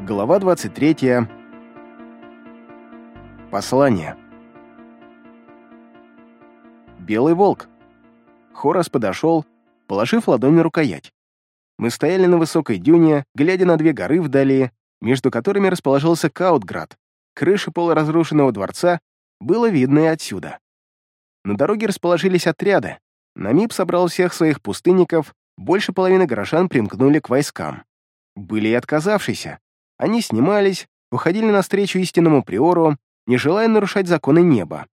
Глава 23. Послание. Белый волк. Хорас подошел, положив ладонь на рукоять. Мы стояли на высокой дюне, глядя на две горы вдали, между которыми расположился Каутград. Крыша полуразрушенного дворца было видно и отсюда. На дороге расположились отряды. Намиб собрал всех своих пустынников, больше половины горожан примкнули к войскам. Были и отказавшиеся, они снимались, уходили навстречу истинному приору, не желая нарушать законы неба.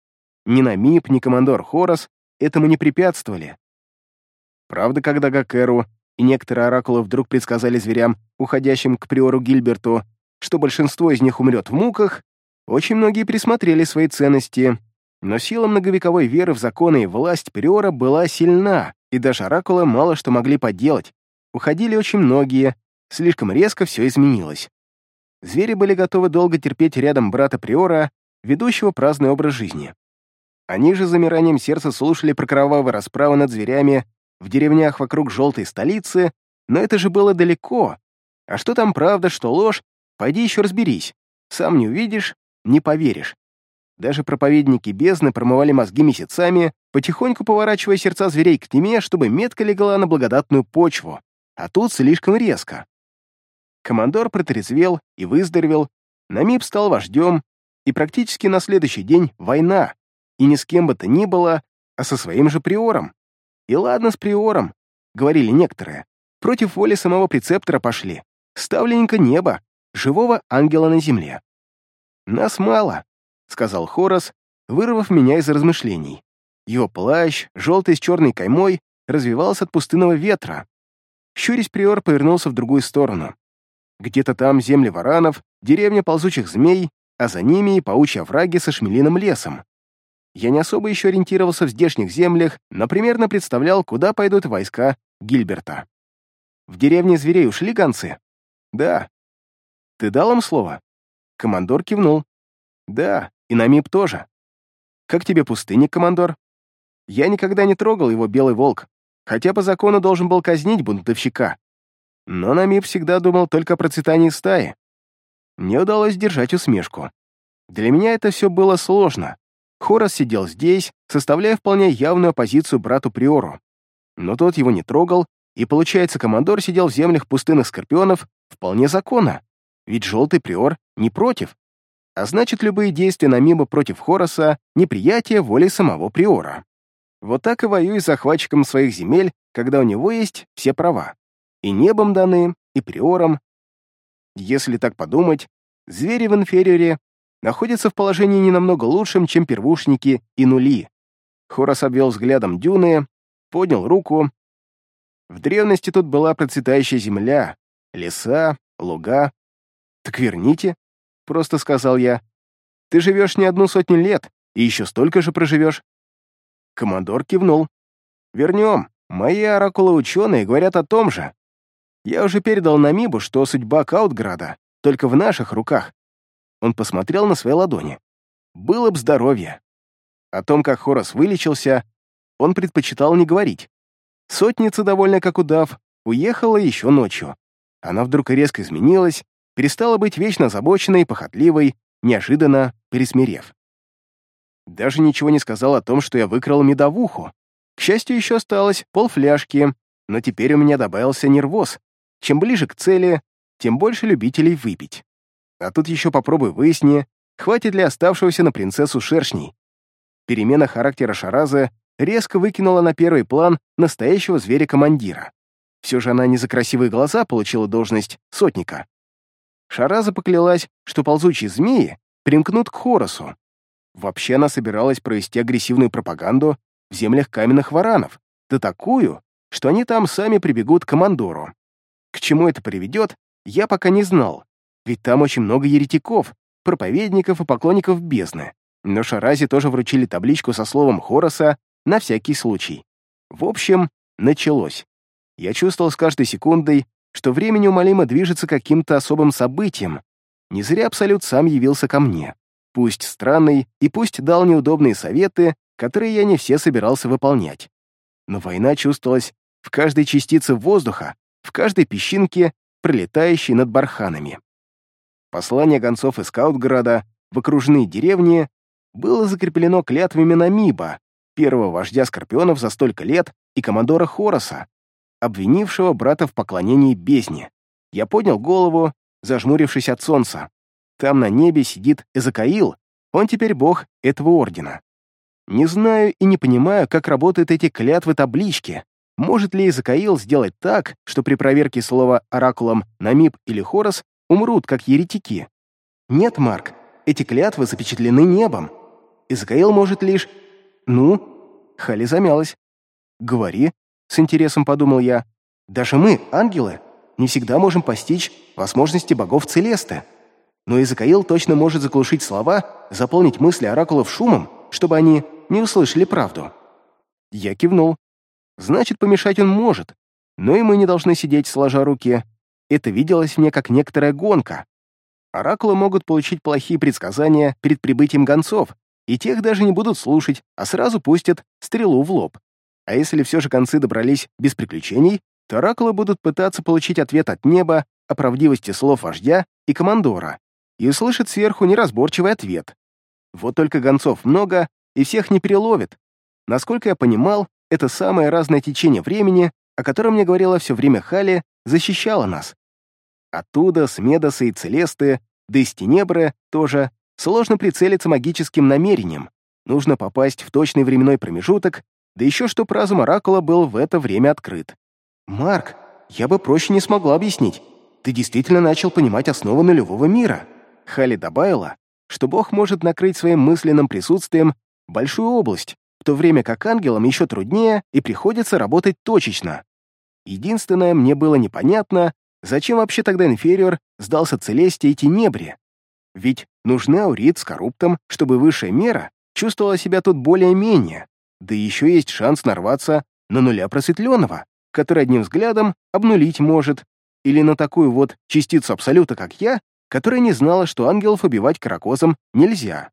Ни Намип, ни командор Хорос этому не препятствовали. Правда, когда Гакеру и некоторые оракулы вдруг предсказали зверям, уходящим к приору Гильберту, что большинство из них умрет в муках, очень многие присмотрели свои ценности, но сила многовековой веры в законы и власть приора была сильна, и даже оракулы мало что могли поделать. Уходили очень многие, слишком резко все изменилось. Звери были готовы долго терпеть рядом брата Приора, ведущего праздный образ жизни. Они же замиранием сердца слушали про кровавые расправы над зверями в деревнях вокруг желтой столицы, но это же было далеко. А что там правда, что ложь, пойди еще разберись. Сам не увидишь, не поверишь. Даже проповедники бездны промывали мозги месяцами, потихоньку поворачивая сердца зверей к тьме, чтобы метка легла на благодатную почву. А тут слишком резко. Командор протрезвел и выздоровел, Намиб стал вождем, и практически на следующий день война, и ни с кем бы то ни было, а со своим же приором. И ладно с приором, говорили некоторые, против воли самого прецептора пошли, ставленника неба, живого ангела на земле. «Нас мало», — сказал Хорос, вырвав меня из размышлений. Его плащ, желтый с черной каймой, развивался от пустынного ветра. Щурясь приор повернулся в другую сторону. Где-то там земли варанов, деревня ползучих змей, а за ними и паучьи овраги со шмелиным лесом. Я не особо еще ориентировался в здешних землях, но примерно представлял, куда пойдут войска Гильберта. В деревне зверей ушли гонцы? Да. Ты дал им слово? Командор кивнул. Да, и на МИП тоже. Как тебе пустынник, командор? Я никогда не трогал его белый волк, хотя по закону должен был казнить бунтовщика. Но Намиб всегда думал только о процветании стаи. Мне удалось держать усмешку. Для меня это все было сложно. Хорос сидел здесь, составляя вполне явную оппозицию брату Приору. Но тот его не трогал, и, получается, командор сидел в землях пустынных скорпионов вполне законно, ведь желтый Приор не против. А значит, любые действия Намиба против Хороса — неприятие воли самого Приора. Вот так и воюй с захватчиком своих земель, когда у него есть все права и небом даны, и приором. Если так подумать, звери в инфериоре находятся в положении не намного лучшем, чем первушники и нули. Хорос обвел взглядом дюны, поднял руку. В древности тут была процветающая земля, леса, луга. «Так верните», — просто сказал я. «Ты живешь не одну сотню лет, и еще столько же проживешь». Командор кивнул. «Вернем. Мои оракулы-ученые говорят о том же. Я уже передал Намибу, что судьба Каутграда только в наших руках. Он посмотрел на свои ладони. Было б здоровье. О том, как Хорос вылечился, он предпочитал не говорить. Сотница, довольно как удав, уехала еще ночью. Она вдруг резко изменилась, перестала быть вечно озабоченной, похотливой, неожиданно пересмирев. Даже ничего не сказал о том, что я выкрал медовуху. К счастью, еще осталось полфляжки, но теперь у меня добавился нервоз, чем ближе к цели, тем больше любителей выпить. А тут еще попробуй выясни, хватит ли оставшегося на принцессу шершней. Перемена характера Шараза резко выкинула на первый план настоящего зверя-командира. Все же она не за красивые глаза получила должность сотника. Шараза поклялась, что ползучие змеи примкнут к Хоросу. Вообще она собиралась провести агрессивную пропаганду в землях каменных варанов, да такую, что они там сами прибегут к командору. К чему это приведет, я пока не знал, ведь там очень много еретиков, проповедников и поклонников бездны. Но Шаразе тоже вручили табличку со словом Хороса на всякий случай. В общем, началось. Я чувствовал с каждой секундой, что время неумолимо движется каким-то особым событием. Не зря Абсолют сам явился ко мне. Пусть странный и пусть дал неудобные советы, которые я не все собирался выполнять. Но война чувствовалась в каждой частице воздуха, в каждой песчинке, пролетающей над барханами. Послание гонцов из Каутграда в окружные деревни было закреплено клятвами Намиба, первого вождя Скорпионов за столько лет и командора Хороса, обвинившего брата в поклонении бездне. Я поднял голову, зажмурившись от солнца. Там на небе сидит Эзакаил, он теперь бог этого ордена. Не знаю и не понимаю, как работают эти клятвы-таблички. Может ли Эзакаил сделать так, что при проверке слова оракулом Намиб или Хорос умрут, как еретики? Нет, Марк, эти клятвы запечатлены небом. Эзакаил может лишь... Ну? Хали замялась. Говори, с интересом подумал я. Даже мы, ангелы, не всегда можем постичь возможности богов Целесты. Но Изакаил точно может заглушить слова, заполнить мысли оракулов шумом, чтобы они не услышали правду. Я кивнул. Значит, помешать он может. Но и мы не должны сидеть сложа руки. Это виделось мне как некоторая гонка. Оракулы могут получить плохие предсказания перед прибытием гонцов, и тех даже не будут слушать, а сразу пустят стрелу в лоб. А если все же концы добрались без приключений, то оракулы будут пытаться получить ответ от неба о правдивости слов вождя и командора и услышат сверху неразборчивый ответ. Вот только гонцов много, и всех не переловит. Насколько я понимал, это самое разное течение времени, о котором мне говорила все время Хали, защищало нас. Оттуда, с Медоса и Целесты, да и с Тенебры тоже, сложно прицелиться магическим намерением. Нужно попасть в точный временной промежуток, да еще чтоб разум Оракула был в это время открыт. «Марк, я бы проще не смогла объяснить. Ты действительно начал понимать основы нулевого мира». Хали добавила, что Бог может накрыть своим мысленным присутствием большую область, в то время как ангелам еще труднее и приходится работать точечно. Единственное, мне было непонятно, зачем вообще тогда инфериор сдался Целесте и Тенебре. Ведь нужны аурит с корруптом, чтобы высшая мера чувствовала себя тут более-менее, да еще есть шанс нарваться на нуля просветленного, который одним взглядом обнулить может, или на такую вот частицу абсолюта, как я, которая не знала, что ангелов убивать каракозом нельзя.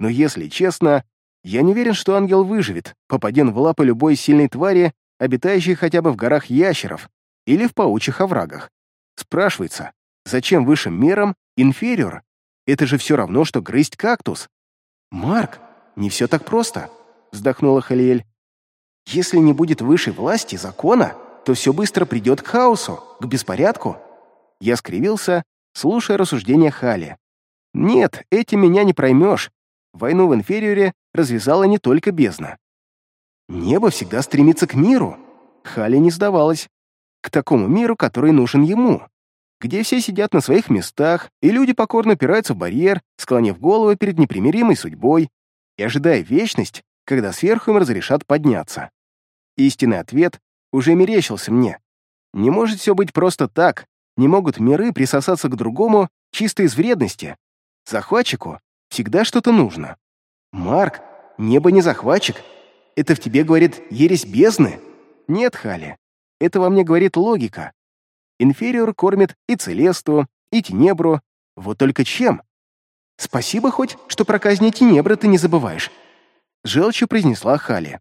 Но если честно, я не уверен, что ангел выживет, попаден в лапы любой сильной твари, обитающей хотя бы в горах ящеров или в паучьих оврагах. Спрашивается, зачем высшим мерам инфериор? Это же все равно, что грызть кактус. «Марк, не все так просто», — вздохнула Халиэль. «Если не будет высшей власти, закона, то все быстро придет к хаосу, к беспорядку». Я скривился, слушая рассуждения Хали. «Нет, этим меня не проймешь. Войну в инфериоре развязала не только бездна. Небо всегда стремится к миру». Хали не сдавалась. К такому миру, который нужен ему. Где все сидят на своих местах, и люди покорно упираются в барьер, склонив головы перед непримиримой судьбой и ожидая вечность, когда сверху им разрешат подняться. Истинный ответ уже мерещился мне. Не может все быть просто так, не могут миры присосаться к другому чисто из вредности. Захватчику всегда что-то нужно. Марк, небо не захватчик. Это в тебе говорит ересь бездны? Нет, Хали. Это во мне говорит логика. Инфериор кормит и Целесту, и Тенебру. Вот только чем? Спасибо хоть, что про казни Тенебры ты не забываешь. Желчью произнесла Хали.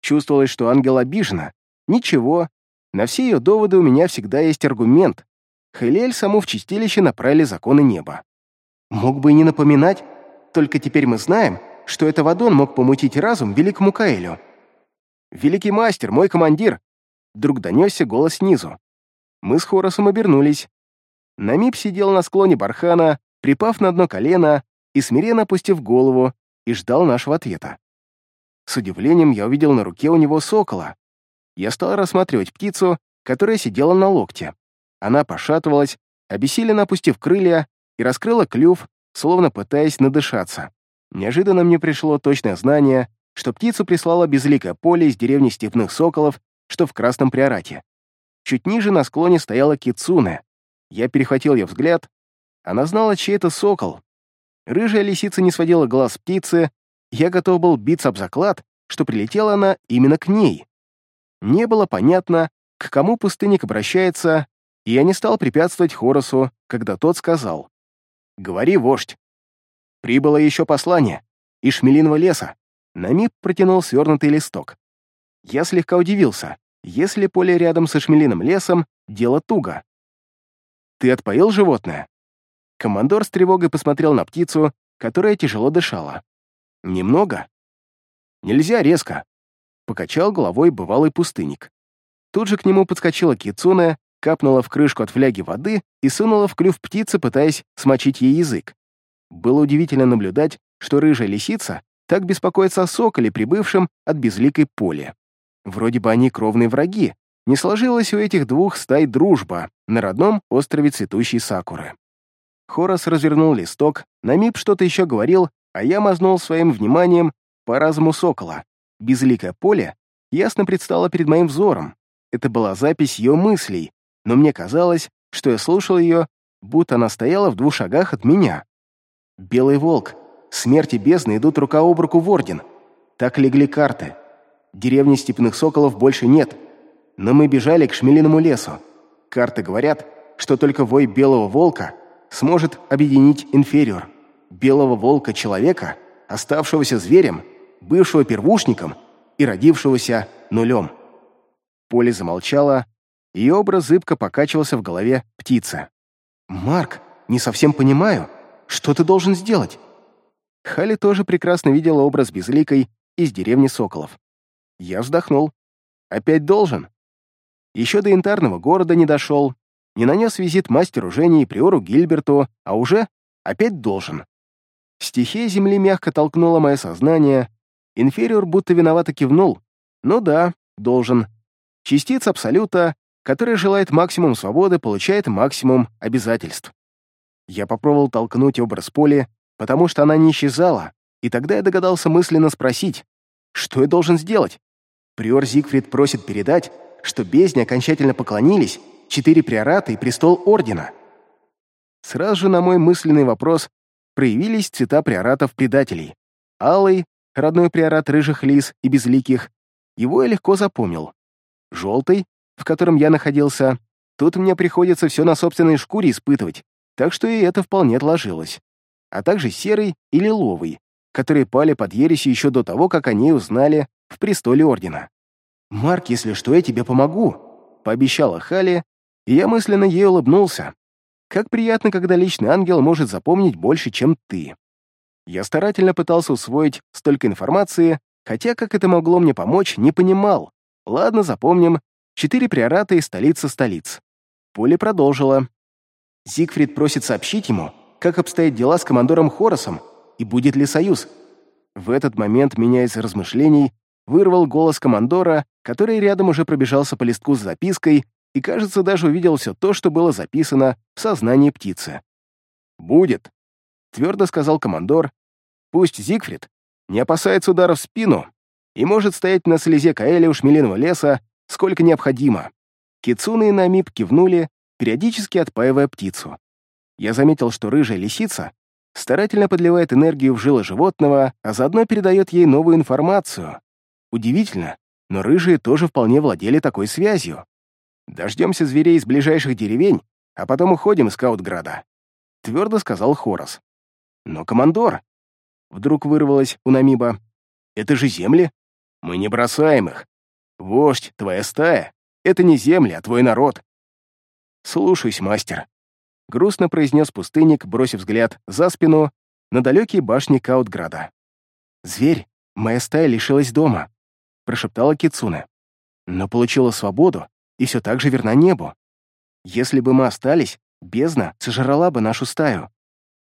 Чувствовалось, что ангел обижена. Ничего. На все ее доводы у меня всегда есть аргумент. Хелель саму в чистилище направили законы неба. Мог бы и не напоминать, только теперь мы знаем, что это Вадон мог помутить разум великому Каэлю. «Великий мастер, мой командир!» Вдруг донесся голос снизу. Мы с Хоросом обернулись. Намип сидел на склоне бархана, припав на одно колено и смиренно опустив голову, и ждал нашего ответа. С удивлением я увидел на руке у него сокола. Я стал рассматривать птицу, которая сидела на локте. Она пошатывалась, обессиленно опустив крылья, и раскрыла клюв, словно пытаясь надышаться. Неожиданно мне пришло точное знание, что птицу прислала безликое поле из деревни степных соколов, что в Красном Приорате. Чуть ниже на склоне стояла кицуне. Я перехватил ее взгляд. Она знала, чей это сокол. Рыжая лисица не сводила глаз птицы. Я готов был биться об заклад, что прилетела она именно к ней. Не было понятно, к кому пустынник обращается, и я не стал препятствовать Хоросу, когда тот сказал. «Говори, вождь». Прибыло еще послание. Из Шмелиного леса. На миг протянул свернутый листок. Я слегка удивился. Если поле рядом со Шмелиным лесом, дело туго. «Ты отпоил животное?» Командор с тревогой посмотрел на птицу, которая тяжело дышала. «Немного?» «Нельзя резко», — покачал головой бывалый пустынник. Тут же к нему подскочила Кицуне, капнула в крышку от фляги воды и сунула в клюв птицы, пытаясь смочить ей язык. Было удивительно наблюдать, что рыжая лисица так беспокоится о соколе, прибывшем от безликой поля. Вроде бы они кровные враги, не сложилась у этих двух стай дружба на родном острове цветущей сакуры. Хорос развернул листок, на мип что-то еще говорил, а я мазнул своим вниманием по разуму сокола. Безликое поле ясно предстало перед моим взором. Это была запись ее мыслей, но мне казалось, что я слушал ее, будто она стояла в двух шагах от меня. «Белый волк. Смерть и бездна идут рука об руку в орден. Так легли карты. Деревни степных соколов больше нет. Но мы бежали к Шмелиному лесу. Карты говорят, что только вой белого волка сможет объединить инфериор. Белого волка-человека, оставшегося зверем, бывшего первушником и родившегося нулем. Поле замолчало, и образ зыбко покачивался в голове птицы. «Марк, не совсем понимаю, что ты должен сделать?» Хали тоже прекрасно видела образ безликой из деревни Соколов. Я вздохнул. «Опять должен?» Еще до янтарного города не дошел, не нанес визит мастеру Жене и приору Гильберту, а уже опять должен. Стихия земли мягко толкнула мое сознание, инфериор будто виновато кивнул. Ну да, должен. Частица Абсолюта, которая желает максимум свободы, получает максимум обязательств. Я попробовал толкнуть образ поля, потому что она не исчезала, и тогда я догадался мысленно спросить, что я должен сделать? Приор Зигфрид просит передать, что бездне окончательно поклонились четыре приората и престол ордена. Сразу же на мой мысленный вопрос проявились цвета приоратов-предателей. Алый, родной приорат рыжих лис и безликих, его я легко запомнил. Желтый, в котором я находился, тут мне приходится все на собственной шкуре испытывать, так что и это вполне отложилось. А также серый и лиловый, которые пали под ересью еще до того, как они узнали в престоле ордена. «Марк, если что, я тебе помогу», — пообещала Хали, и я мысленно ей улыбнулся. Как приятно, когда личный ангел может запомнить больше, чем ты. Я старательно пытался усвоить столько информации, хотя как это могло мне помочь, не понимал. Ладно, запомним. Четыре приората и столица столиц. Поле продолжила. Зигфрид просит сообщить ему, как обстоят дела с командором Хоросом и будет ли союз. В этот момент меня из размышлений вырвал голос командора, который рядом уже пробежался по листку с запиской и, кажется, даже увидел все то, что было записано в сознании птицы. «Будет», — твердо сказал командор. «Пусть Зигфрид не опасается удара в спину и может стоять на слезе Каэля у шмелиного леса сколько необходимо». Кицуны и Намип кивнули, периодически отпаивая птицу. Я заметил, что рыжая лисица старательно подливает энергию в жилы животного, а заодно передает ей новую информацию. Удивительно, но рыжие тоже вполне владели такой связью. Дождемся зверей из ближайших деревень, а потом уходим из Каутграда», — твердо сказал Хорос. «Но, командор...» — вдруг вырвалось у Намиба. «Это же земли. Мы не бросаем их. Вождь, твоя стая — это не земли, а твой народ». «Слушаюсь, мастер», — грустно произнес пустынник, бросив взгляд за спину на далекие башни Каутграда. «Зверь, моя стая лишилась дома», — прошептала Кицуне. «Но получила свободу и все так же верна небу. Если бы мы остались, бездна сожрала бы нашу стаю.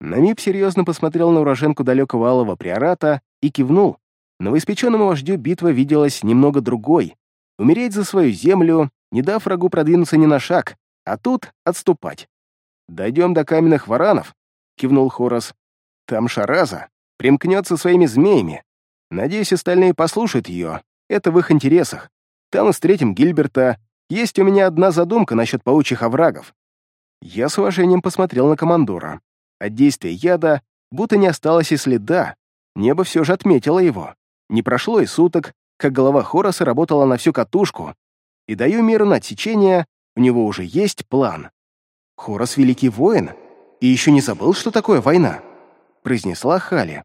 Намип серьезно посмотрел на уроженку далекого алого приората и кивнул. Новоиспеченному вождю битва виделась немного другой. Умереть за свою землю, не дав врагу продвинуться ни на шаг, а тут отступать. «Дойдем до каменных варанов», — кивнул Хорос. «Там Шараза примкнется своими змеями. Надеюсь, остальные послушают ее. Это в их интересах. Там встретим Гильберта, есть у меня одна задумка насчет паучьих оврагов. Я с уважением посмотрел на командора. От действия яда будто не осталось и следа. Небо все же отметило его. Не прошло и суток, как голова Хороса работала на всю катушку. И даю меру на отсечение, у него уже есть план. Хорос — великий воин, и еще не забыл, что такое война, произнесла Хали.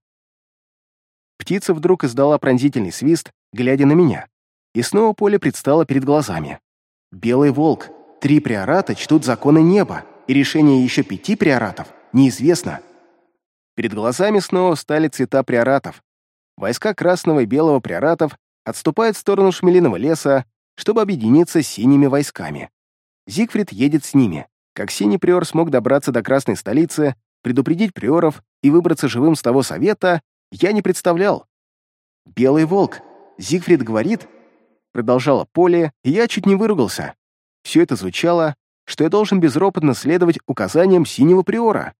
Птица вдруг издала пронзительный свист, глядя на меня, и снова поле предстало перед глазами. Белый волк. Три приората чтут законы неба, и решение еще пяти приоратов неизвестно. Перед глазами снова стали цвета приоратов. Войска красного и белого приоратов отступают в сторону Шмелиного леса, чтобы объединиться с синими войсками. Зигфрид едет с ними. Как синий приор смог добраться до красной столицы, предупредить приоров и выбраться живым с того совета, я не представлял. «Белый волк, Зигфрид говорит...» Продолжала Поле, и я чуть не выругался. Все это звучало, что я должен безропотно следовать указаниям синего приора.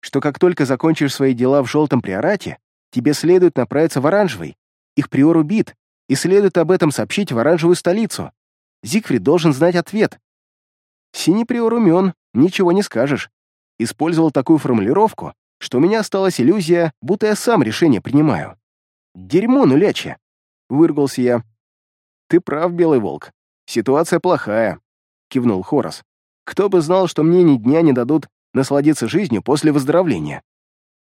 Что как только закончишь свои дела в желтом приорате, тебе следует направиться в оранжевый. Их приор убит, и следует об этом сообщить в оранжевую столицу. Зигфрид должен знать ответ. Синий приор умен, ничего не скажешь. Использовал такую формулировку, что у меня осталась иллюзия, будто я сам решение принимаю. «Дерьмо нуляче!» — выругался я. «Ты прав, Белый Волк. Ситуация плохая», — кивнул Хорос. «Кто бы знал, что мне ни дня не дадут насладиться жизнью после выздоровления».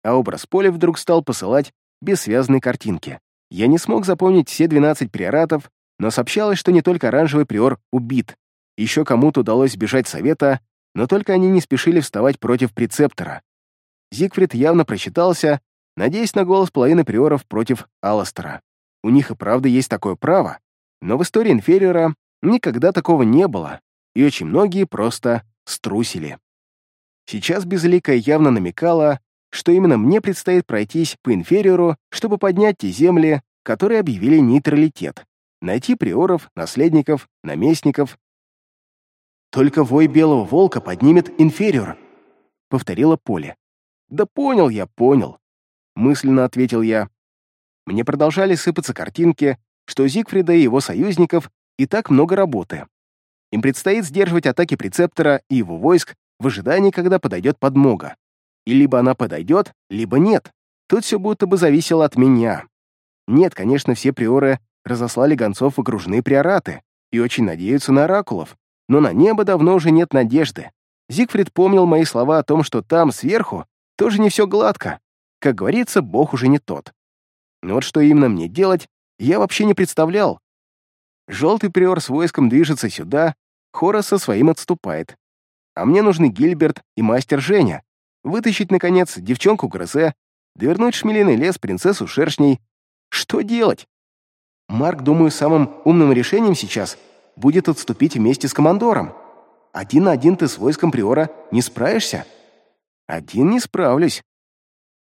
А образ поля вдруг стал посылать бессвязные картинки. Я не смог запомнить все 12 приоратов, но сообщалось, что не только оранжевый приор убит. Еще кому-то удалось бежать совета, но только они не спешили вставать против прецептора. Зигфрид явно просчитался, надеясь на голос половины приоров против Алластера. У них и правда есть такое право, но в истории инфериора никогда такого не было, и очень многие просто струсили. Сейчас Безликая явно намекала, что именно мне предстоит пройтись по инфериору, чтобы поднять те земли, которые объявили нейтралитет, найти приоров, наследников, наместников. «Только вой белого волка поднимет инфериор», — повторила Поле. «Да понял я, понял», — мысленно ответил я. Мне продолжали сыпаться картинки, что Зигфрида и его союзников и так много работы. Им предстоит сдерживать атаки прецептора и его войск в ожидании, когда подойдет подмога. И либо она подойдет, либо нет. Тут все будто бы зависело от меня. Нет, конечно, все приоры разослали гонцов в окружные приораты и очень надеются на оракулов, но на небо давно уже нет надежды. Зигфрид помнил мои слова о том, что там, сверху, тоже не все гладко. Как говорится, бог уже не тот. Но вот что именно мне делать, я вообще не представлял. Желтый приор с войском движется сюда, Хорос со своим отступает. А мне нужны Гильберт и мастер Женя. Вытащить, наконец, девчонку Грозе, довернуть шмелиный лес принцессу Шершней. Что делать? Марк, думаю, самым умным решением сейчас будет отступить вместе с командором. Один на один ты с войском Приора не справишься? Один не справлюсь.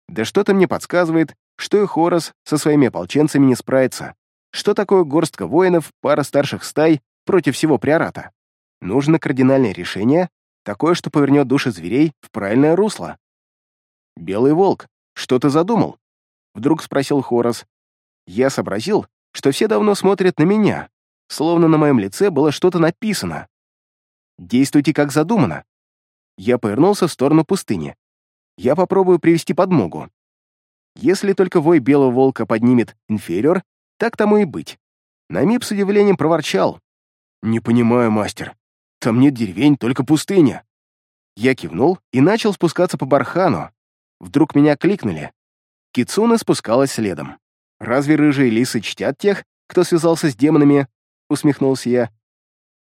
Да что-то мне подсказывает, что и Хорос со своими ополченцами не справится. Что такое горстка воинов, пара старших стай против всего приората? Нужно кардинальное решение, такое, что повернет души зверей в правильное русло. «Белый волк, что ты задумал?» — вдруг спросил Хорос. Я сообразил, что все давно смотрят на меня, словно на моем лице было что-то написано. «Действуйте, как задумано». Я повернулся в сторону пустыни. Я попробую привести подмогу. Если только вой белого волка поднимет инфериор, так тому и быть. Намип с удивлением проворчал. «Не понимаю, мастер. Там нет деревень, только пустыня». Я кивнул и начал спускаться по бархану. Вдруг меня кликнули. Кицуна спускалась следом. «Разве рыжие лисы чтят тех, кто связался с демонами?» — усмехнулся я.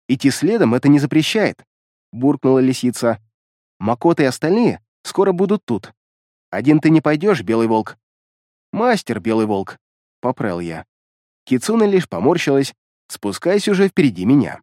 «Идти следом это не запрещает», — буркнула лисица. «Макота и остальные скоро будут тут. Один ты не пойдешь, Белый Волк?» «Мастер, Белый Волк», — поправил я. Кицуна лишь поморщилась, спускаясь уже впереди меня.